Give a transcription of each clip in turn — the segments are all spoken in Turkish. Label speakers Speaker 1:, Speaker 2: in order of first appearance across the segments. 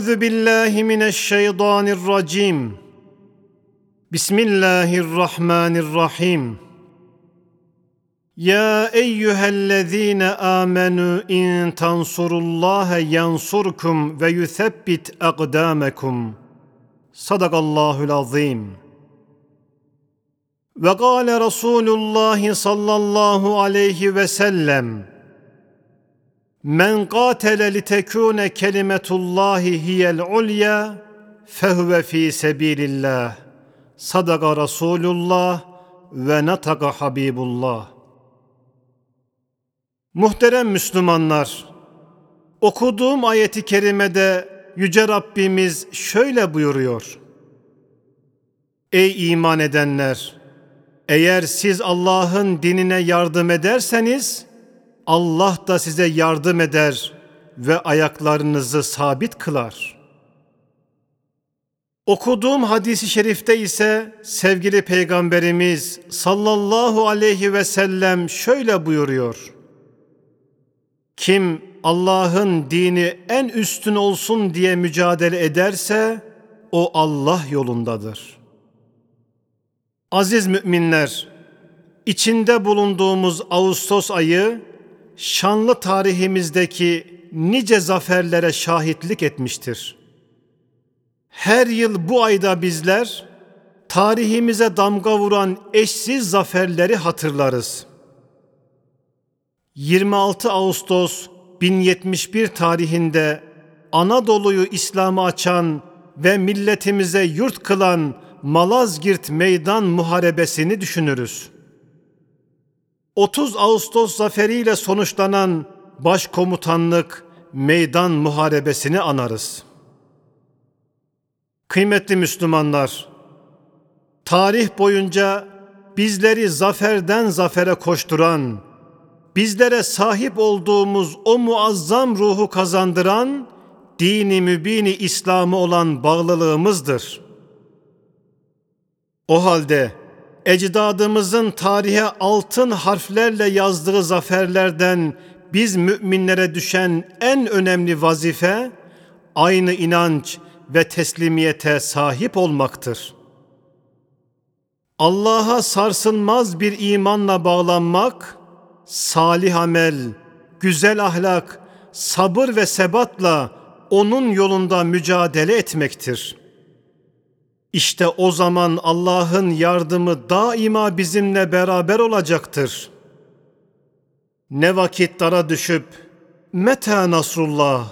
Speaker 1: أعوذ بالله من الشيطان الرجيم بسم الله الرحمن الرحيم يا أيها الذين آمنوا إن تنصروا الله ينصركم ويثبت أقدامكم صدق الله العظيم وقال رسول الله صلى الله عليه وسلم Men qatele litekune kelimetullahi hiyel ulya fehuve fi sebilillah. Sadaka Resulullah ve nataka Habibullah. Muhterem Müslümanlar, okuduğum ayeti kerimede Yüce Rabbimiz şöyle buyuruyor. Ey iman edenler! Eğer siz Allah'ın dinine yardım ederseniz, Allah da size yardım eder ve ayaklarınızı sabit kılar. Okuduğum hadisi şerifte ise sevgili peygamberimiz sallallahu aleyhi ve sellem şöyle buyuruyor. Kim Allah'ın dini en üstün olsun diye mücadele ederse o Allah yolundadır. Aziz müminler, içinde bulunduğumuz Ağustos ayı şanlı tarihimizdeki nice zaferlere şahitlik etmiştir. Her yıl bu ayda bizler tarihimize damga vuran eşsiz zaferleri hatırlarız. 26 Ağustos 1071 tarihinde Anadolu'yu İslam'a açan ve milletimize yurt kılan Malazgirt Meydan Muharebesini düşünürüz. 30 Ağustos zaferiyle sonuçlanan başkomutanlık meydan muharebesini anarız. Kıymetli Müslümanlar, tarih boyunca bizleri zaferden zafere koşturan, bizlere sahip olduğumuz o muazzam ruhu kazandıran dini mübini İslam'ı olan bağlılığımızdır. O halde ecdadımızın tarihe altın harflerle yazdığı zaferlerden biz müminlere düşen en önemli vazife aynı inanç ve teslimiyete sahip olmaktır. Allah'a sarsılmaz bir imanla bağlanmak, salih amel, güzel ahlak, sabır ve sebatla onun yolunda mücadele etmektir.'' İşte o zaman Allah'ın yardımı daima bizimle beraber olacaktır. Ne vakit dara düşüp meta nasrullah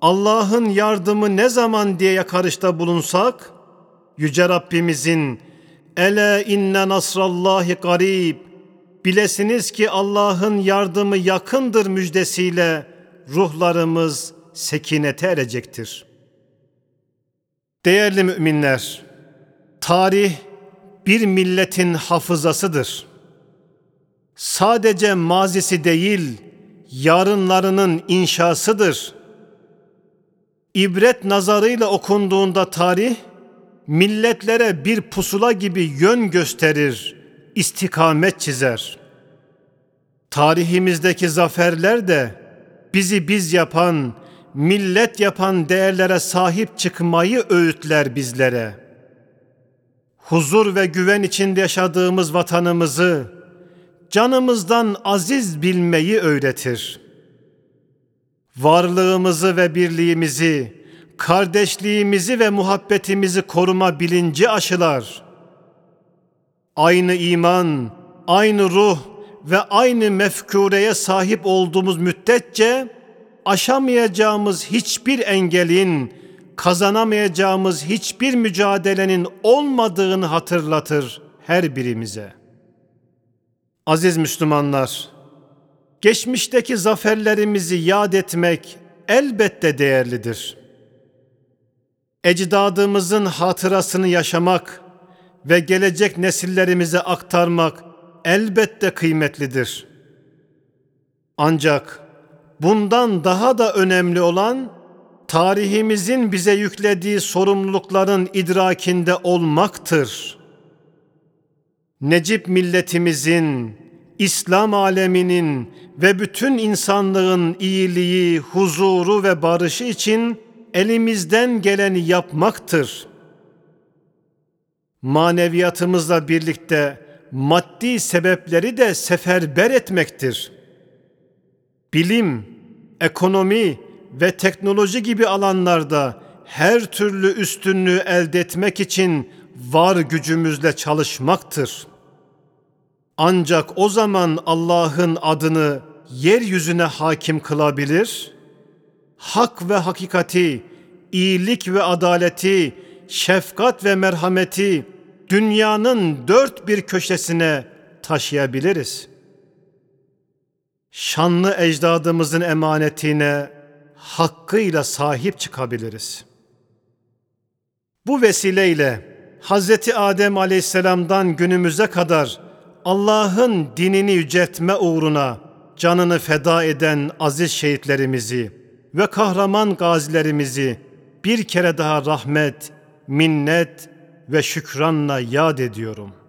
Speaker 1: Allah'ın yardımı ne zaman diye yakarışta bulunsak yüce Rabbimizin ele inne nasrallahi garib bilesiniz ki Allah'ın yardımı yakındır müjdesiyle ruhlarımız sekinete erecektir.'' Değerli müminler, tarih bir milletin hafızasıdır. Sadece mazisi değil, yarınlarının inşasıdır. İbret nazarıyla okunduğunda tarih, milletlere bir pusula gibi yön gösterir, istikamet çizer. Tarihimizdeki zaferler de bizi biz yapan, millet yapan değerlere sahip çıkmayı öğütler bizlere. Huzur ve güven içinde yaşadığımız vatanımızı canımızdan aziz bilmeyi öğretir. Varlığımızı ve birliğimizi, kardeşliğimizi ve muhabbetimizi koruma bilinci aşılar. Aynı iman, aynı ruh ve aynı mefkureye sahip olduğumuz müddetçe aşamayacağımız hiçbir engelin, kazanamayacağımız hiçbir mücadelenin olmadığını hatırlatır her birimize. Aziz Müslümanlar, geçmişteki zaferlerimizi yad etmek elbette değerlidir. Ecdadımızın hatırasını yaşamak ve gelecek nesillerimize aktarmak elbette kıymetlidir. Ancak bundan daha da önemli olan tarihimizin bize yüklediği sorumlulukların idrakinde olmaktır. Necip milletimizin, İslam aleminin ve bütün insanlığın iyiliği, huzuru ve barışı için elimizden geleni yapmaktır. Maneviyatımızla birlikte maddi sebepleri de seferber etmektir. Bilim, ekonomi ve teknoloji gibi alanlarda her türlü üstünlüğü elde etmek için var gücümüzle çalışmaktır. Ancak o zaman Allah'ın adını yeryüzüne hakim kılabilir, hak ve hakikati, iyilik ve adaleti, şefkat ve merhameti dünyanın dört bir köşesine taşıyabiliriz. Şanlı ecdadımızın emanetine hakkıyla sahip çıkabiliriz. Bu vesileyle Hz. Adem Aleyhisselam'dan günümüze kadar Allah'ın dinini yüceltme uğruna canını feda eden aziz şehitlerimizi ve kahraman gazilerimizi bir kere daha rahmet, minnet ve şükranla yad ediyorum.''